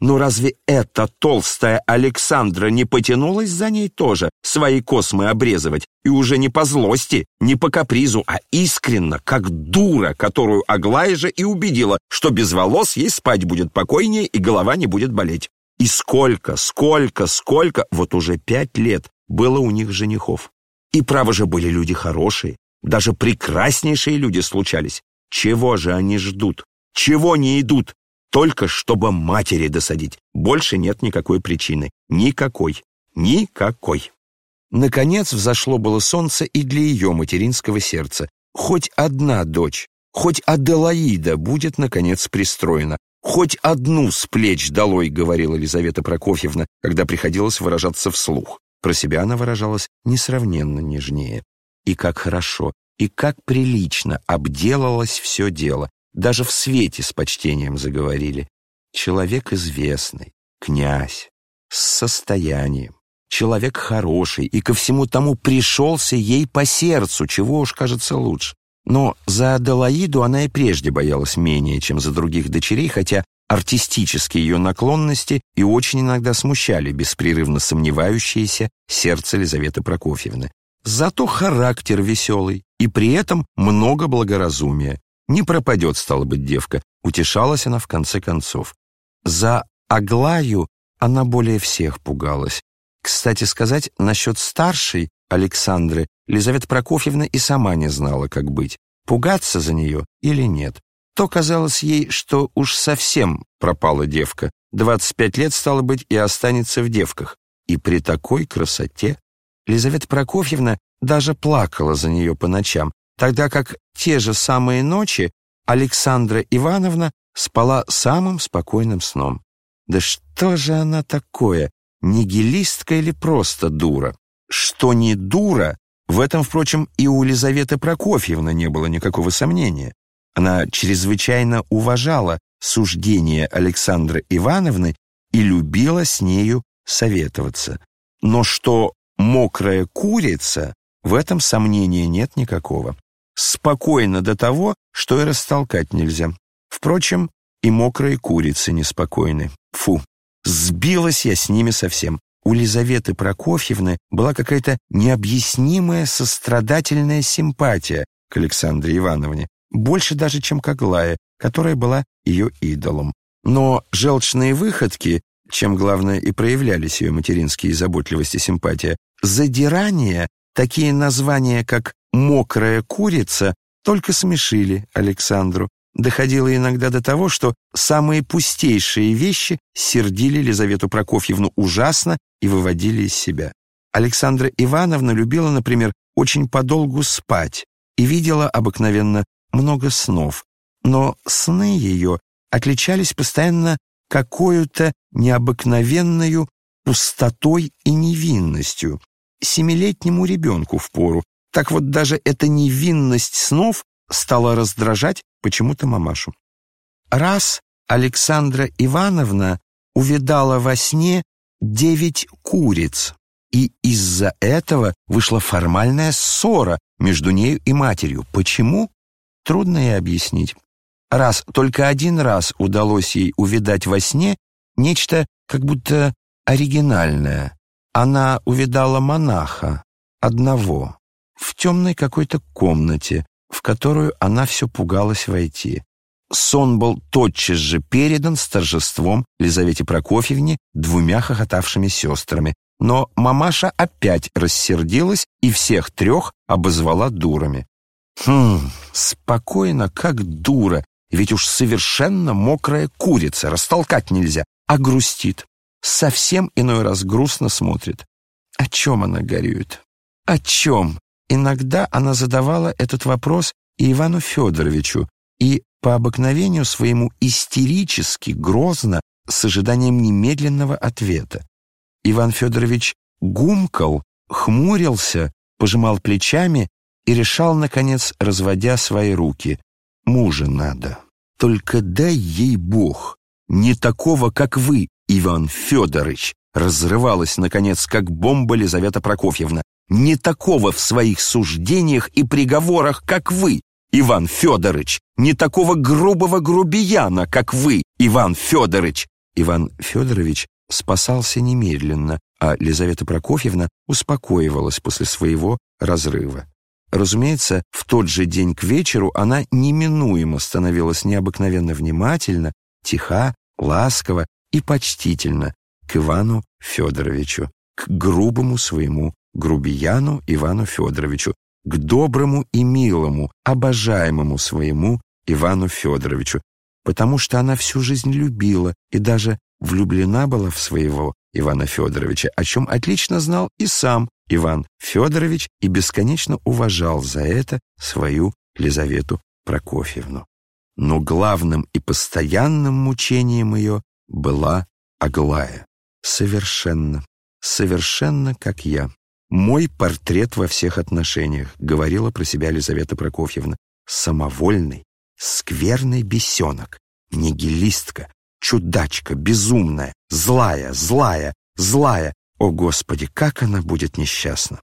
Но разве эта толстая Александра не потянулась за ней тоже, свои космы обрезывать, и уже не по злости, не по капризу, а искренно, как дура, которую Аглая же и убедила, что без волос ей спать будет покойнее и голова не будет болеть. И сколько, сколько, сколько, вот уже пять лет было у них женихов. И право же были люди хорошие, даже прекраснейшие люди случались. Чего же они ждут? Чего не идут? Только чтобы матери досадить. Больше нет никакой причины. Никакой. Никакой. Наконец взошло было солнце и для ее материнского сердца. Хоть одна дочь, хоть Аделаида будет, наконец, пристроена. Хоть одну с плеч долой, говорила Елизавета Прокофьевна, когда приходилось выражаться вслух. Про себя она выражалась несравненно нежнее. И как хорошо, и как прилично обделалось все дело. Даже в свете с почтением заговорили. Человек известный, князь, с состоянием, человек хороший и ко всему тому пришелся ей по сердцу, чего уж кажется лучше. Но за Аделаиду она и прежде боялась менее, чем за других дочерей, хотя артистические ее наклонности и очень иногда смущали беспрерывно сомневающееся сердце Елизаветы Прокофьевны. Зато характер веселый, и при этом много благоразумия. Не пропадет, стала быть, девка. Утешалась она в конце концов. За Аглаю она более всех пугалась. Кстати сказать, насчет старшей Александры Лизавета Прокофьевна и сама не знала, как быть, пугаться за нее или нет. То казалось ей, что уж совсем пропала девка. 25 лет, стало быть, и останется в девках. И при такой красоте Лизавета Прокофьевна даже плакала за нее по ночам, тогда как те же самые ночи Александра Ивановна спала самым спокойным сном. Да что же она такое, нигилистка или просто дура? Что не дура, в этом, впрочем, и у Елизаветы Прокофьевны не было никакого сомнения. Она чрезвычайно уважала суждение Александры Ивановны и любила с нею советоваться. Но что мокрая курица, в этом сомнения нет никакого спокойно до того, что и растолкать нельзя. Впрочем, и мокрые курицы неспокойны. Фу, сбилась я с ними совсем. У Лизаветы Прокофьевны была какая-то необъяснимая сострадательная симпатия к Александре Ивановне, больше даже, чем к Аглае, которая была ее идолом. Но желчные выходки, чем, главное, и проявлялись ее материнские заботливость и симпатия, задирание, такие названия, как «мокрая курица» только смешили Александру. Доходило иногда до того, что самые пустейшие вещи сердили Лизавету Прокофьевну ужасно и выводили из себя. Александра Ивановна любила, например, очень подолгу спать и видела обыкновенно много снов, но сны ее отличались постоянно какой-то необыкновенную пустотой и невинностью. Семилетнему ребенку впору, так вот даже эта невинность снов стала раздражать почему-то мамашу. Раз Александра Ивановна увидала во сне девять куриц, и из-за этого вышла формальная ссора между нею и матерью. Почему? Трудно и объяснить. Раз, только один раз удалось ей увидать во сне нечто как будто оригинальное. Она увидала монаха, одного, в темной какой-то комнате, в которую она все пугалась войти. Сон был тотчас же передан с торжеством Лизавете Прокофьевне двумя хохотавшими сестрами, но мамаша опять рассердилась и всех трех обозвала дурами. Хм, спокойно, как дура, ведь уж совершенно мокрая курица, растолкать нельзя, а грустит. Совсем иной раз грустно смотрит. О чем она горюет? О чем? Иногда она задавала этот вопрос и Ивану Федоровичу, и по обыкновению своему истерически, грозно, с ожиданием немедленного ответа. Иван Федорович гумкал, хмурился, пожимал плечами и решал, наконец, разводя свои руки. «Мужа надо. Только дай ей Бог. Не такого, как вы, Иван Федорович!» Разрывалась, наконец, как бомба Лизавета Прокофьевна не такого в своих суждениях и приговорах, как вы, Иван Федорович, не такого грубого грубияна, как вы, Иван Федорович. Иван Федорович спасался немедленно, а Лизавета Прокофьевна успокоивалась после своего разрыва. Разумеется, в тот же день к вечеру она неминуемо становилась необыкновенно внимательна, тиха, ласкова и почтительна к Ивану Федоровичу, к грубому своему грубияну Ивану Федоровичу, к доброму и милому, обожаемому своему Ивану Федоровичу, потому что она всю жизнь любила и даже влюблена была в своего Ивана Федоровича, о чем отлично знал и сам Иван Федорович и бесконечно уважал за это свою Лизавету Прокофьевну. Но главным и постоянным мучением ее была Аглая. Совершенно, совершенно как я. «Мой портрет во всех отношениях», — говорила про себя Елизавета Прокофьевна. «Самовольный, скверный бесенок, нигилистка, чудачка, безумная, злая, злая, злая. О, Господи, как она будет несчастна!»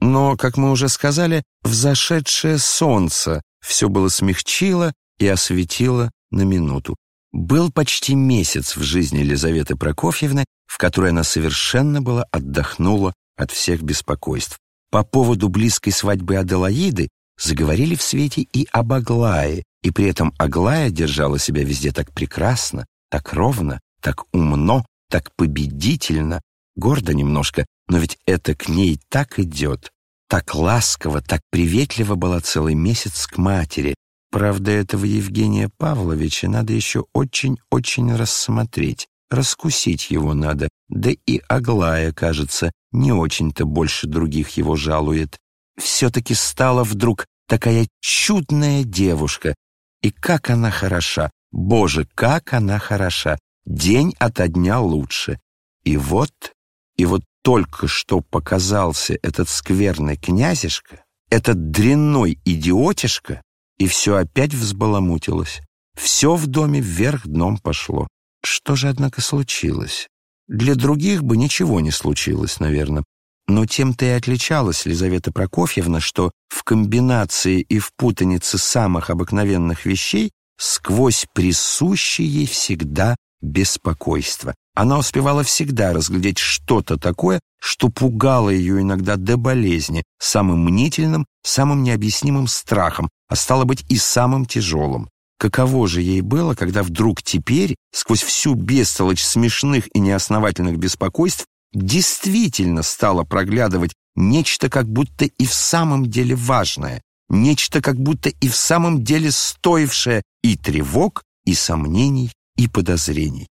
Но, как мы уже сказали, взошедшее солнце все было смягчило и осветило на минуту. Был почти месяц в жизни Елизаветы Прокофьевны, в которой она совершенно была отдохнула от всех беспокойств. По поводу близкой свадьбы Аделаиды заговорили в свете и об Аглае, и при этом Аглая держала себя везде так прекрасно, так ровно, так умно, так победительно, гордо немножко, но ведь это к ней так идет. Так ласково, так приветливо была целый месяц к матери. Правда, этого Евгения Павловича надо еще очень-очень рассмотреть. Раскусить его надо, да и Аглая, кажется, не очень-то больше других его жалует. Все-таки стала вдруг такая чудная девушка. И как она хороша! Боже, как она хороша! День ото дня лучше. И вот, и вот только что показался этот скверный князешка, этот дрянной идиотишка, и все опять взбаламутилось. Все в доме вверх дном пошло. Что же, однако, случилось? Для других бы ничего не случилось, наверное. Но тем-то и отличалась Лизавета Прокофьевна, что в комбинации и в путанице самых обыкновенных вещей сквозь присущее ей всегда беспокойство. Она успевала всегда разглядеть что-то такое, что пугало ее иногда до болезни, самым мнительным, самым необъяснимым страхом, а стало быть и самым тяжелым. Каково же ей было, когда вдруг теперь, сквозь всю бестолочь смешных и неосновательных беспокойств, действительно стало проглядывать нечто как будто и в самом деле важное, нечто как будто и в самом деле стоившее и тревог, и сомнений, и подозрений.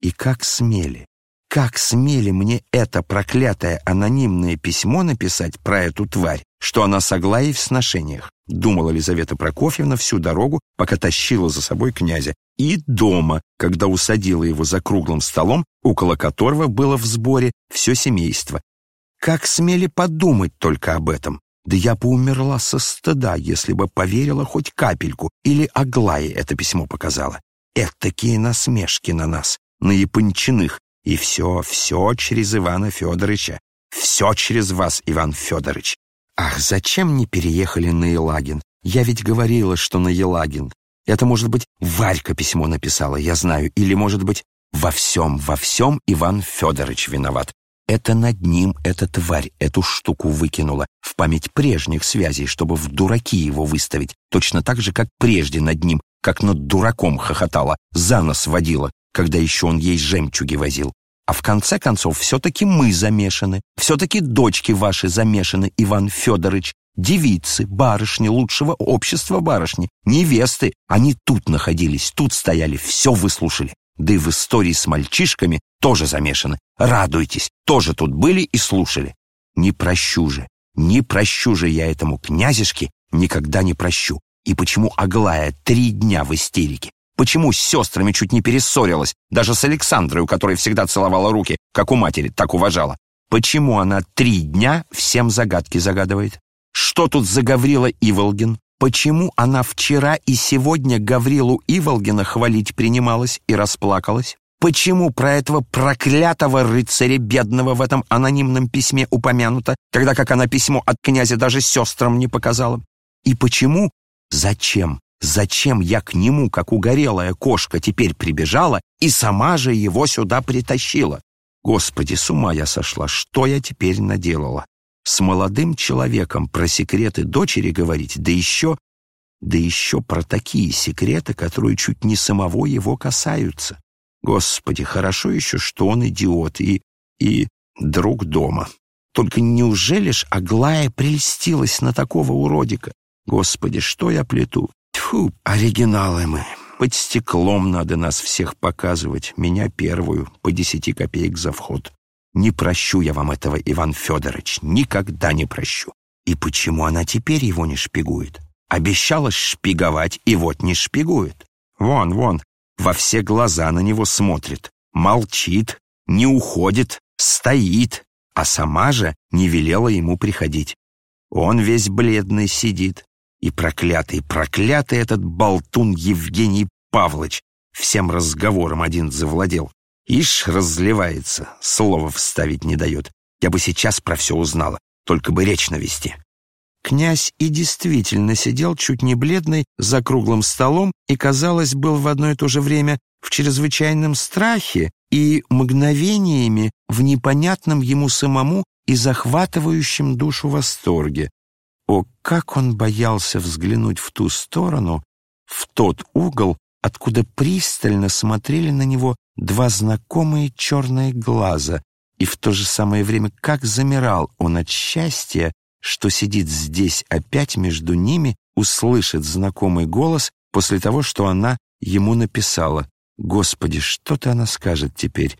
И как смели, как смели мне это проклятое анонимное письмо написать про эту тварь, что она с Аглаей в сношениях, думала Елизавета Прокофьевна всю дорогу, пока тащила за собой князя, и дома, когда усадила его за круглым столом, около которого было в сборе все семейство. Как смели подумать только об этом? Да я бы умерла со стыда, если бы поверила хоть капельку, или Аглае это письмо показала. Этакие насмешки на нас, на Япончиных, и все, все через Ивана Федоровича. Все через вас, Иван Федорович. Ах, зачем не переехали на Елагин? Я ведь говорила, что на Елагин. Это, может быть, Варька письмо написала, я знаю. Или, может быть, во всем, во всем Иван Федорович виноват. Это над ним эта тварь эту штуку выкинула в память прежних связей, чтобы в дураки его выставить, точно так же, как прежде над ним, как над дураком хохотала, за нос водила, когда еще он ей жемчуги возил. А в конце концов, все-таки мы замешаны, все-таки дочки ваши замешаны, Иван Федорович, девицы, барышни лучшего общества барышни, невесты. Они тут находились, тут стояли, все выслушали. Да и в истории с мальчишками тоже замешаны. Радуйтесь, тоже тут были и слушали. Не прощу же, не прощу же я этому князешке, никогда не прощу. И почему Аглая три дня в истерике? Почему с сестрами чуть не перессорилась, даже с Александрой, у которой всегда целовала руки, как у матери, так уважала? Почему она три дня всем загадки загадывает? Что тут за Гаврила Иволгин? Почему она вчера и сегодня Гаврилу Иволгина хвалить принималась и расплакалась? Почему про этого проклятого рыцаря бедного в этом анонимном письме упомянуто, тогда как она письмо от князя даже сестрам не показала? И почему? Зачем? Зачем я к нему, как угорелая кошка, теперь прибежала и сама же его сюда притащила. Господи, с ума я сошла, что я теперь наделала? С молодым человеком про секреты дочери говорить, да еще, да еще про такие секреты, которые чуть не самого его касаются. Господи, хорошо еще, что он идиот и... и друг дома. Только неужели ж Аглая прельстилась на такого уродика? Господи, что я плету? Тьфу, оригиналы мы. Под стеклом надо нас всех показывать. Меня первую, по десяти копеек за вход. Не прощу я вам этого, Иван Федорович, никогда не прощу. И почему она теперь его не шпигует? Обещала шпиговать, и вот не шпигует. Вон, вон, во все глаза на него смотрит, молчит, не уходит, стоит, а сама же не велела ему приходить. Он весь бледный сидит, и проклятый, проклятый этот болтун Евгений Павлович всем разговором один завладел. Ишь, разливается, слова вставить не дает. Я бы сейчас про все узнала, только бы речь навести. Князь и действительно сидел чуть не бледный за круглым столом и, казалось, был в одно и то же время в чрезвычайном страхе и мгновениями в непонятном ему самому и захватывающем душу восторге. О, как он боялся взглянуть в ту сторону, в тот угол, откуда пристально смотрели на него два знакомые черные глаза, и в то же самое время как замирал он от счастья, что сидит здесь опять между ними, услышит знакомый голос после того, что она ему написала. Господи, что-то она скажет теперь.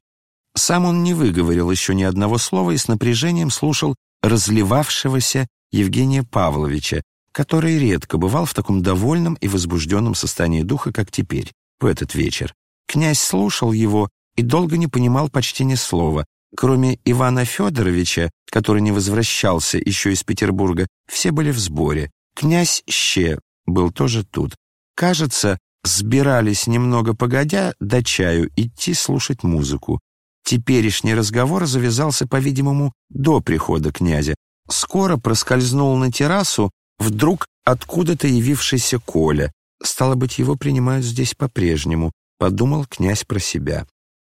Сам он не выговорил еще ни одного слова и с напряжением слушал разливавшегося Евгения Павловича, который редко бывал в таком довольном и возбужденном состоянии духа, как теперь, в этот вечер. Князь слушал его и долго не понимал почти ни слова, Кроме Ивана Федоровича, который не возвращался еще из Петербурга, все были в сборе. Князь Ще был тоже тут. Кажется, сбирались немного погодя до чаю идти слушать музыку. Теперешний разговор завязался, по-видимому, до прихода князя. Скоро проскользнул на террасу вдруг откуда-то явившийся Коля. Стало быть, его принимают здесь по-прежнему, подумал князь про себя.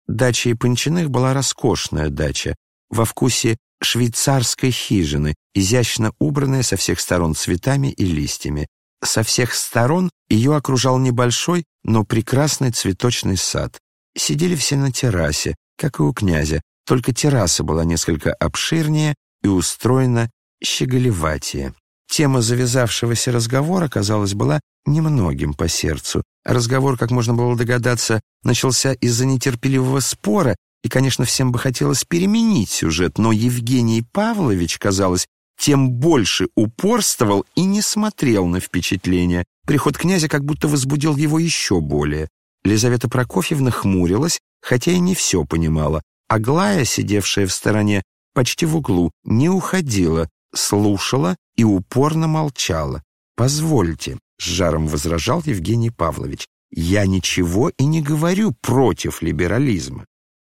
Дача Япончиных была роскошная дача, во вкусе швейцарской хижины, изящно убранная со всех сторон цветами и листьями. Со всех сторон ее окружал небольшой, но прекрасный цветочный сад. Сидели все на террасе, как и у князя, только терраса была несколько обширнее и устроена щеголеватее. Тема завязавшегося разговора, казалось, была немногим по сердцу. Разговор, как можно было догадаться, начался из-за нетерпеливого спора, и, конечно, всем бы хотелось переменить сюжет, но Евгений Павлович, казалось, тем больше упорствовал и не смотрел на впечатление. Приход князя как будто возбудил его еще более. Лизавета Прокофьевна хмурилась, хотя и не все понимала. Аглая, сидевшая в стороне, почти в углу, не уходила, слушала и упорно молчала. «Позвольте», — с жаром возражал Евгений Павлович, «я ничего и не говорю против либерализма.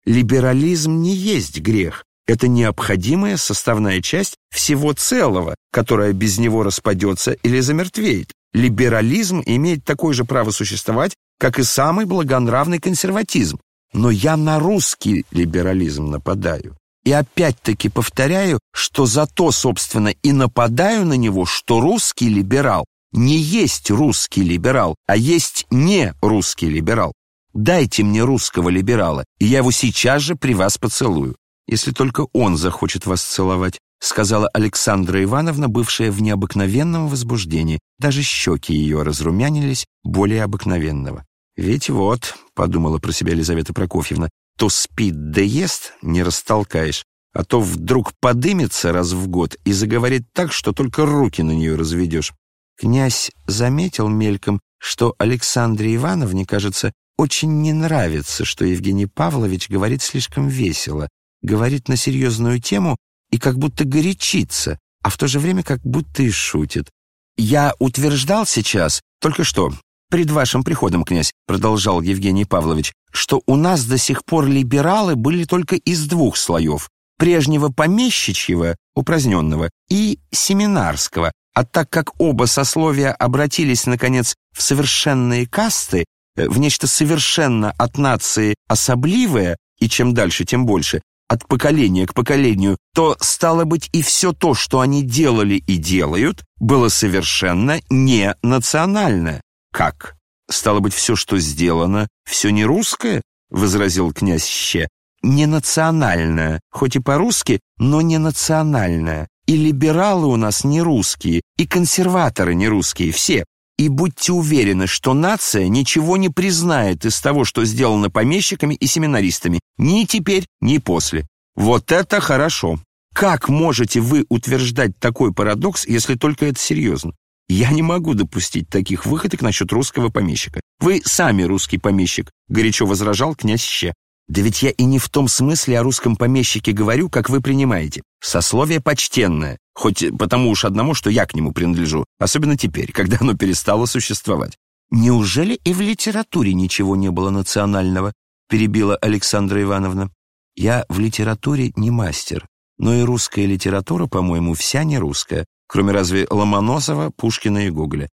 Либерализм не есть грех, это необходимая составная часть всего целого, которая без него распадется или замертвеет. Либерализм имеет такое же право существовать, как и самый благонравный консерватизм. Но я на русский либерализм нападаю. И опять-таки повторяю, что зато, собственно, и нападаю на него, что русский либерал не есть русский либерал, а есть не русский либерал. Дайте мне русского либерала, и я его сейчас же при вас поцелую, если только он захочет вас целовать, сказала Александра Ивановна, бывшая в необыкновенном возбуждении. Даже щеки ее разрумянились более обыкновенного. «Ведь вот», — подумала про себя Елизавета Прокофьевна, то спит да ест, не растолкаешь, а то вдруг подымется раз в год и заговорит так, что только руки на нее разведешь. Князь заметил мельком, что Александре Ивановне, кажется, очень не нравится, что Евгений Павлович говорит слишком весело, говорит на серьезную тему и как будто горячится, а в то же время как будто и шутит. «Я утверждал сейчас, только что, пред вашим приходом, князь», продолжал Евгений Павлович, что у нас до сих пор либералы были только из двух слоев – прежнего помещичьего, упраздненного, и семинарского, а так как оба сословия обратились, наконец, в совершенные касты, э, в нечто совершенно от нации особливое, и чем дальше, тем больше, от поколения к поколению, то, стало быть, и все то, что они делали и делают, было совершенно не национальное. Как? Стало быть, все, что сделано, все не русское? Возразил князь Ще. Не национальное, хоть и по-русски, но не национальное. И либералы у нас не русские, и консерваторы не русские, все. И будьте уверены, что нация ничего не признает из того, что сделано помещиками и семинаристами, ни теперь, ни после. Вот это хорошо. Как можете вы утверждать такой парадокс, если только это серьезно? Я не могу допустить таких выходок насчет русского помещика. Вы сами русский помещик, горячо возражал князь Ще. Да ведь я и не в том смысле о русском помещике говорю, как вы принимаете. Сословие почтенное, хоть потому уж одному, что я к нему принадлежу, особенно теперь, когда оно перестало существовать. Неужели и в литературе ничего не было национального? Перебила Александра Ивановна. Я в литературе не мастер, но и русская литература, по-моему, вся не русская, кроме разве Ломоносова, Пушкина и Гоголя.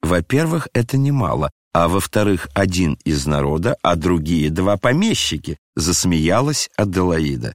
Во-первых, это немало, а во-вторых, один из народа, а другие два помещики, засмеялась Аделаида.